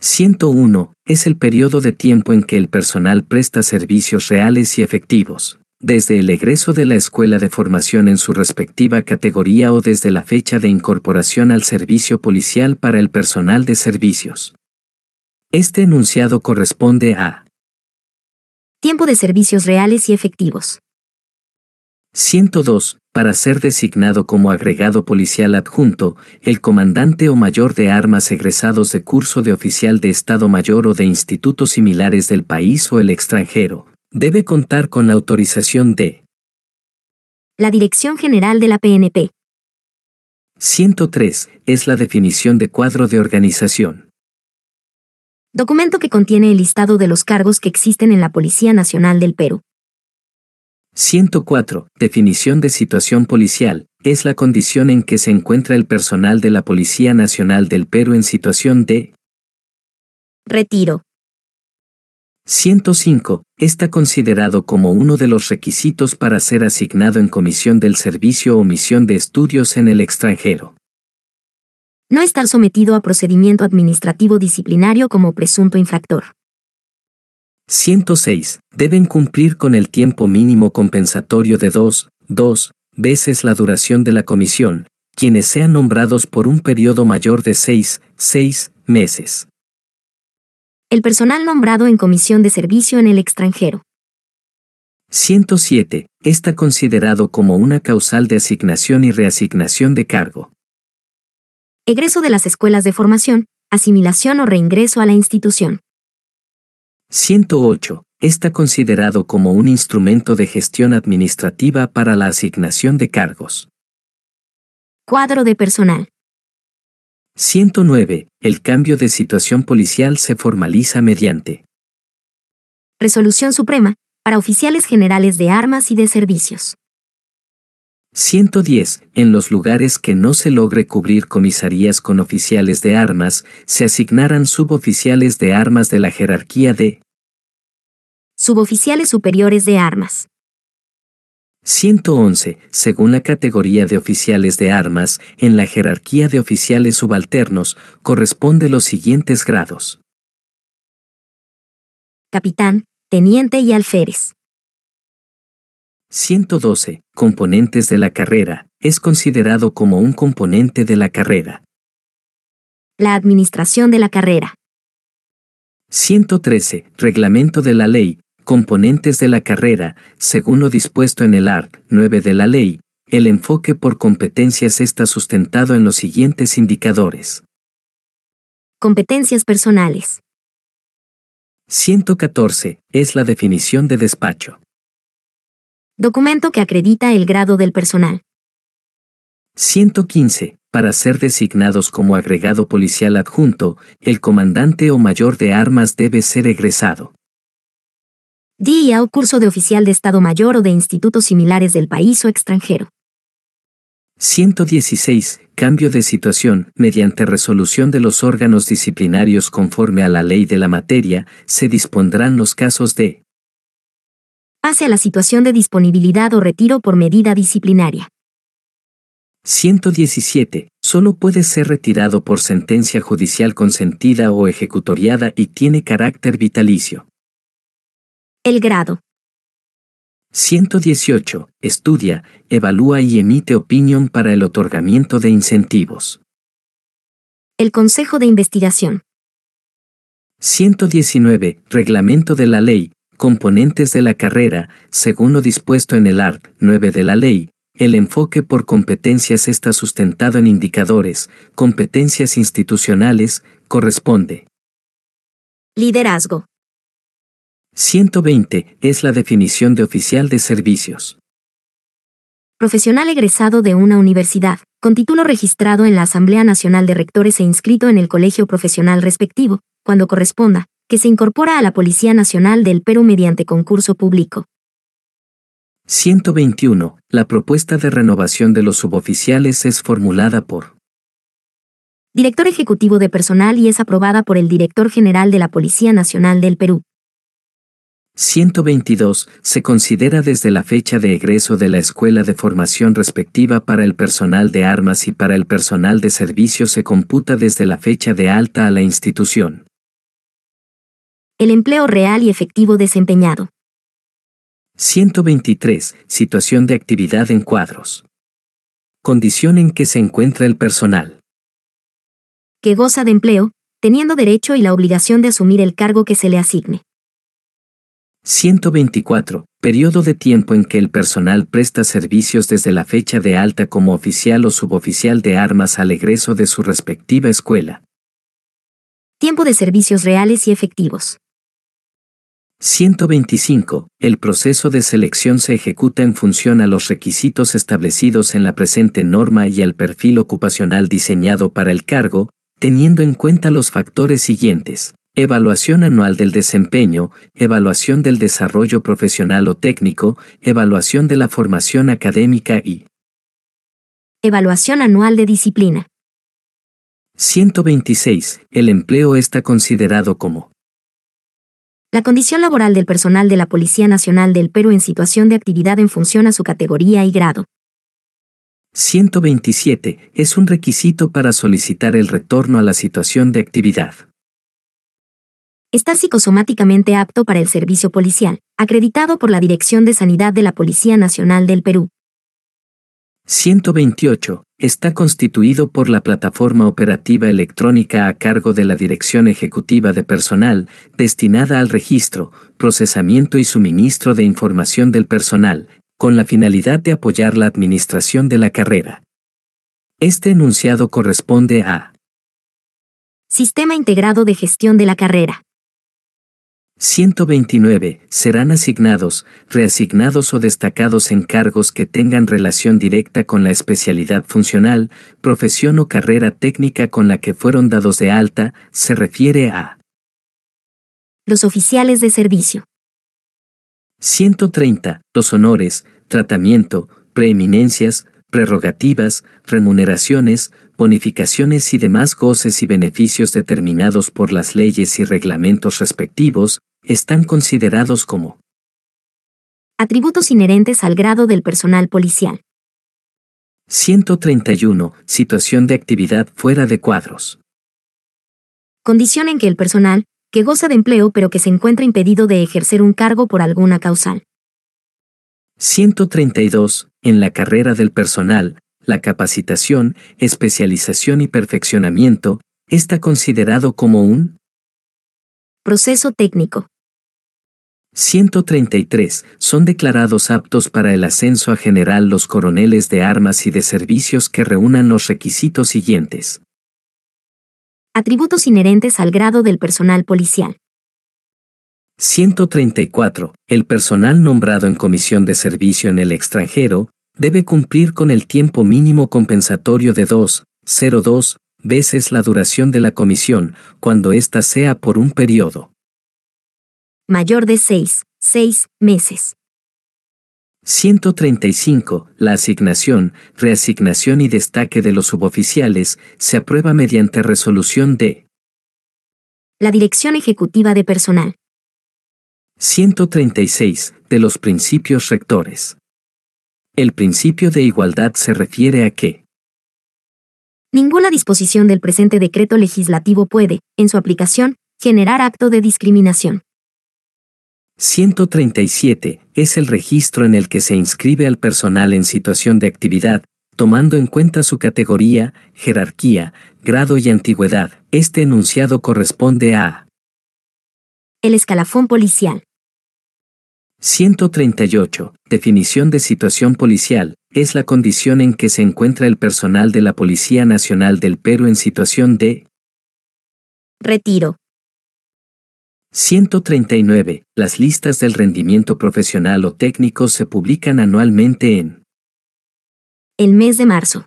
101. Es el periodo de tiempo en que el personal presta servicios reales y efectivos, desde el egreso de la escuela de formación en su respectiva categoría o desde la fecha de incorporación al servicio policial para el personal de servicios. Este enunciado corresponde a Tiempo de servicios reales y efectivos. 102. Para ser designado como agregado policial adjunto, el comandante o mayor de armas egresados de curso de oficial de Estado Mayor o de institutos similares del país o el extranjero, debe contar con la autorización de La Dirección General de la PNP. 103. Es la definición de cuadro de organización. Documento que contiene el listado de los cargos que existen en la Policía Nacional del Perú. 104. Definición de situación policial. Es la condición en que se encuentra el personal de la Policía Nacional del Perú en situación de Retiro. 105. Está considerado como uno de los requisitos para ser asignado en comisión del servicio o misión de estudios en el extranjero. No estar sometido a procedimiento administrativo disciplinario como presunto infractor. 106. Deben cumplir con el tiempo mínimo compensatorio de 2, 2 veces la duración de la comisión, quienes sean nombrados por un periodo mayor de 6, 6 meses. El personal nombrado en comisión de servicio en el extranjero. 107. Está considerado como una causal de asignación y reasignación de cargo. Egreso de las escuelas de formación, asimilación o reingreso a la institución. 108. Está considerado como un instrumento de gestión administrativa para la asignación de cargos. Cuadro de personal. 109. El cambio de situación policial se formaliza mediante Resolución Suprema, para oficiales generales de armas y de servicios. 110. En los lugares que no se logre cubrir comisarías con oficiales de armas, se asignarán suboficiales de armas de la jerarquía de Suboficiales superiores de armas. 111. Según la categoría de oficiales de armas, en la jerarquía de oficiales subalternos, corresponde los siguientes grados. Capitán, teniente y alférez. 112. Componentes de la carrera. Es considerado como un componente de la carrera. La administración de la carrera. 113. Reglamento de la ley. Componentes de la carrera, según lo dispuesto en el art. 9 de la ley. El enfoque por competencias está sustentado en los siguientes indicadores. Competencias personales. 114. Es la definición de despacho. Documento que acredita el grado del personal. 115. Para ser designados como agregado policial adjunto, el comandante o mayor de armas debe ser egresado. DIA o curso de oficial de Estado Mayor o de institutos similares del país o extranjero. 116. Cambio de situación. Mediante resolución de los órganos disciplinarios conforme a la ley de la materia, se dispondrán los casos de Pase a la situación de disponibilidad o retiro por medida disciplinaria. 117. Solo puede ser retirado por sentencia judicial consentida o ejecutoriada y tiene carácter vitalicio. El grado. 118. Estudia, evalúa y emite opinión para el otorgamiento de incentivos. El Consejo de Investigación. 119. Reglamento de la ley. Componentes de la carrera, según lo dispuesto en el art. 9 de la ley. El enfoque por competencias está sustentado en indicadores, competencias institucionales, corresponde. Liderazgo. 120. Es la definición de oficial de servicios. Profesional egresado de una universidad, con título registrado en la Asamblea Nacional de Rectores e inscrito en el colegio profesional respectivo, cuando corresponda, que se incorpora a la Policía Nacional del Perú mediante concurso público. 121. La propuesta de renovación de los suboficiales es formulada por Director Ejecutivo de Personal y es aprobada por el Director General de la Policía Nacional del Perú. 122. Se considera desde la fecha de egreso de la escuela de formación respectiva para el personal de armas y para el personal de servicio se computa desde la fecha de alta a la institución. El empleo real y efectivo desempeñado. 123. Situación de actividad en cuadros. Condición en que se encuentra el personal. Que goza de empleo, teniendo derecho y la obligación de asumir el cargo que se le asigne. 124. Periodo de tiempo en que el personal presta servicios desde la fecha de alta como oficial o suboficial de armas al egreso de su respectiva escuela. Tiempo de servicios reales y efectivos. 125. El proceso de selección se ejecuta en función a los requisitos establecidos en la presente norma y al perfil ocupacional diseñado para el cargo, teniendo en cuenta los factores siguientes. Evaluación anual del desempeño, evaluación del desarrollo profesional o técnico, evaluación de la formación académica y Evaluación anual de disciplina. 126. El empleo está considerado como la condición laboral del personal de la Policía Nacional del Perú en situación de actividad en función a su categoría y grado. 127. Es un requisito para solicitar el retorno a la situación de actividad. Estar psicosomáticamente apto para el servicio policial, acreditado por la Dirección de Sanidad de la Policía Nacional del Perú. 128. Está constituido por la plataforma operativa electrónica a cargo de la Dirección Ejecutiva de Personal, destinada al registro, procesamiento y suministro de información del personal, con la finalidad de apoyar la administración de la carrera. Este enunciado corresponde a Sistema Integrado de Gestión de la Carrera. 129. Serán asignados, reasignados o destacados en cargos que tengan relación directa con la especialidad funcional, profesión o carrera técnica con la que fueron dados de alta, se refiere a los oficiales de servicio. 130. Los honores, tratamiento, preeminencias, prerrogativas, remuneraciones, bonificaciones y demás goces y beneficios determinados por las leyes y reglamentos respectivos, están considerados como atributos inherentes al grado del personal policial. 131. Situación de actividad fuera de cuadros. Condición en que el personal, que goza de empleo pero que se encuentra impedido de ejercer un cargo por alguna causal. 132. En la carrera del personal, la capacitación, especialización y perfeccionamiento, está considerado como un proceso técnico. 133. Son declarados aptos para el ascenso a general los coroneles de armas y de servicios que reúnan los requisitos siguientes. Atributos inherentes al grado del personal policial. 134. El personal nombrado en comisión de servicio en el extranjero debe cumplir con el tiempo mínimo compensatorio de 2,02 veces la duración de la comisión, cuando ésta sea por un periodo mayor de 6, 6 meses. 135. La asignación, reasignación y destaque de los suboficiales se aprueba mediante resolución de la Dirección Ejecutiva de Personal. 136. De los principios rectores. El principio de igualdad se refiere a que ninguna disposición del presente decreto legislativo puede, en su aplicación, generar acto de discriminación. 137 es el registro en el que se inscribe al personal en situación de actividad, tomando en cuenta su categoría, jerarquía, grado y antigüedad. Este enunciado corresponde a el escalafón policial. 138. Definición de situación policial. Es la condición en que se encuentra el personal de la Policía Nacional del Perú en situación de retiro, 139. Las listas del rendimiento profesional o técnico se publican anualmente en el mes de marzo.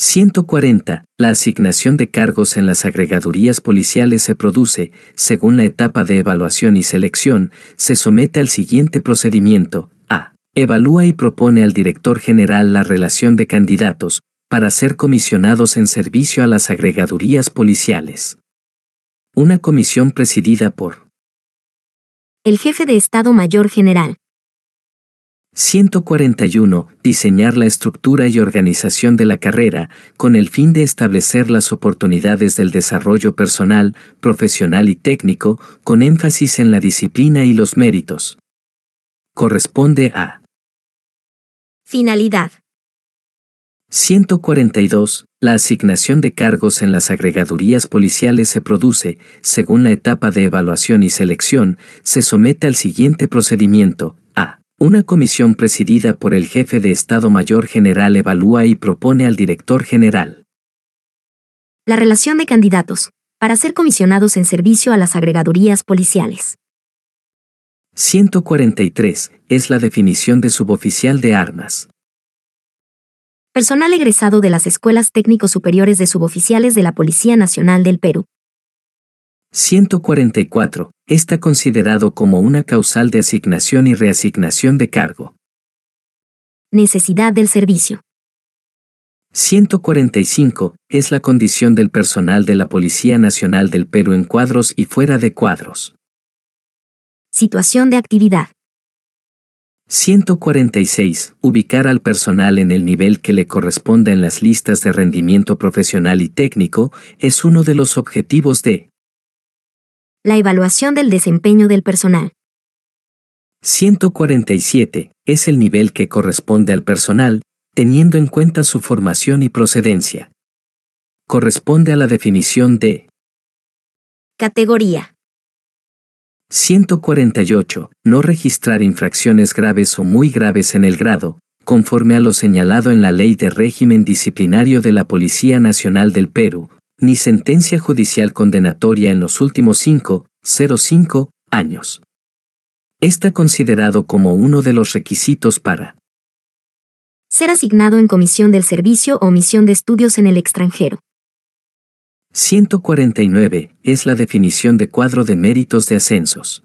140. La asignación de cargos en las agregadurías policiales se produce, según la etapa de evaluación y selección, se somete al siguiente procedimiento. A. Evalúa y propone al director general la relación de candidatos, para ser comisionados en servicio a las agregadurías policiales. Una comisión presidida por el jefe de Estado Mayor General. 141. Diseñar la estructura y organización de la carrera, con el fin de establecer las oportunidades del desarrollo personal, profesional y técnico, con énfasis en la disciplina y los méritos. Corresponde a Finalidad. 142. La asignación de cargos en las agregadurías policiales se produce, según la etapa de evaluación y selección, se somete al siguiente procedimiento. Una comisión presidida por el jefe de Estado Mayor General evalúa y propone al director general. La relación de candidatos, para ser comisionados en servicio a las agregadurías policiales. 143. Es la definición de suboficial de armas. Personal egresado de las escuelas técnicos superiores de suboficiales de la Policía Nacional del Perú. 144. Está considerado como una causal de asignación y reasignación de cargo. Necesidad del servicio. 145. Es la condición del personal de la Policía Nacional del Perú en cuadros y fuera de cuadros. Situación de actividad. 146. Ubicar al personal en el nivel que le corresponda en las listas de rendimiento profesional y técnico es uno de los objetivos de La evaluación del desempeño del personal. 147. Es el nivel que corresponde al personal, teniendo en cuenta su formación y procedencia. Corresponde a la definición de Categoría. 148. No registrar infracciones graves o muy graves en el grado, conforme a lo señalado en la Ley de Régimen Disciplinario de la Policía Nacional del Perú, ni sentencia judicial condenatoria en los últimos 5, 05 años. Está considerado como uno de los requisitos para Ser asignado en comisión del servicio o misión de estudios en el extranjero. 149 es la definición de cuadro de méritos de ascensos.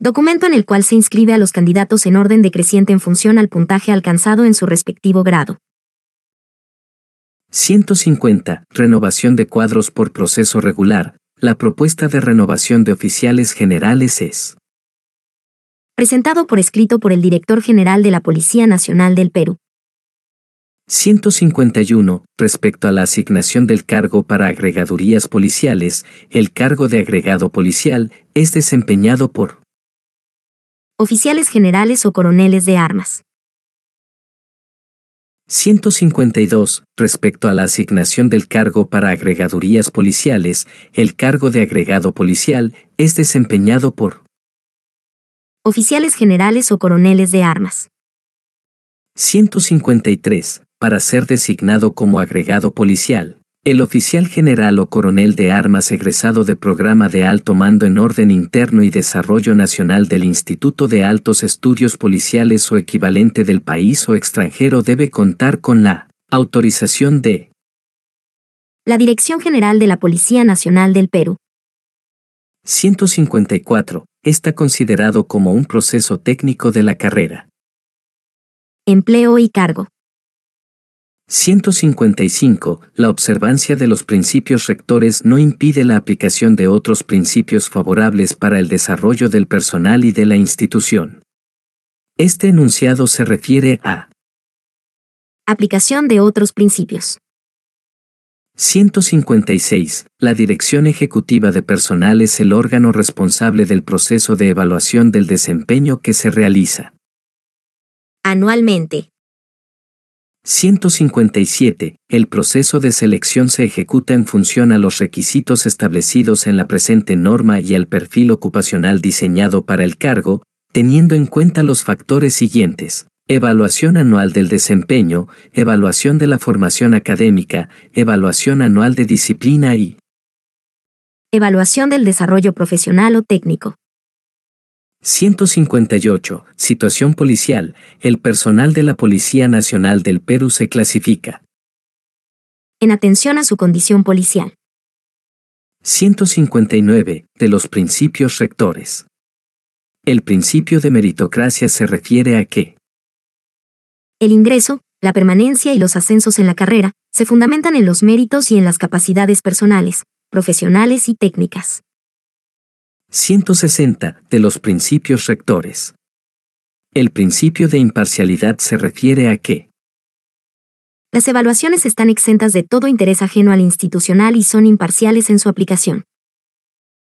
Documento en el cual se inscribe a los candidatos en orden decreciente en función al puntaje alcanzado en su respectivo grado. 150. Renovación de cuadros por proceso regular. La propuesta de renovación de oficiales generales es Presentado por escrito por el Director General de la Policía Nacional del Perú. 151. Respecto a la asignación del cargo para agregadurías policiales, el cargo de agregado policial es desempeñado por Oficiales generales o coroneles de armas. 152. Respecto a la asignación del cargo para agregadurías policiales, el cargo de agregado policial es desempeñado por Oficiales generales o coroneles de armas. 153 para ser designado como agregado policial. El oficial general o coronel de armas egresado de programa de alto mando en orden interno y desarrollo nacional del Instituto de Altos Estudios Policiales o equivalente del país o extranjero debe contar con la autorización de la Dirección General de la Policía Nacional del Perú. 154. Está considerado como un proceso técnico de la carrera. Empleo y cargo. 155. La observancia de los principios rectores no impide la aplicación de otros principios favorables para el desarrollo del personal y de la institución. Este enunciado se refiere a Aplicación de otros principios. 156. La Dirección Ejecutiva de Personal es el órgano responsable del proceso de evaluación del desempeño que se realiza anualmente. 157. El proceso de selección se ejecuta en función a los requisitos establecidos en la presente norma y al perfil ocupacional diseñado para el cargo, teniendo en cuenta los factores siguientes. Evaluación anual del desempeño, evaluación de la formación académica, evaluación anual de disciplina y evaluación del desarrollo profesional o técnico. 158. Situación policial. El personal de la Policía Nacional del Perú se clasifica. En atención a su condición policial. 159. De los principios rectores. El principio de meritocracia se refiere a que el ingreso, la permanencia y los ascensos en la carrera se fundamentan en los méritos y en las capacidades personales, profesionales y técnicas. 160 de los principios rectores. El principio de imparcialidad se refiere a que las evaluaciones están exentas de todo interés ajeno al institucional y son imparciales en su aplicación.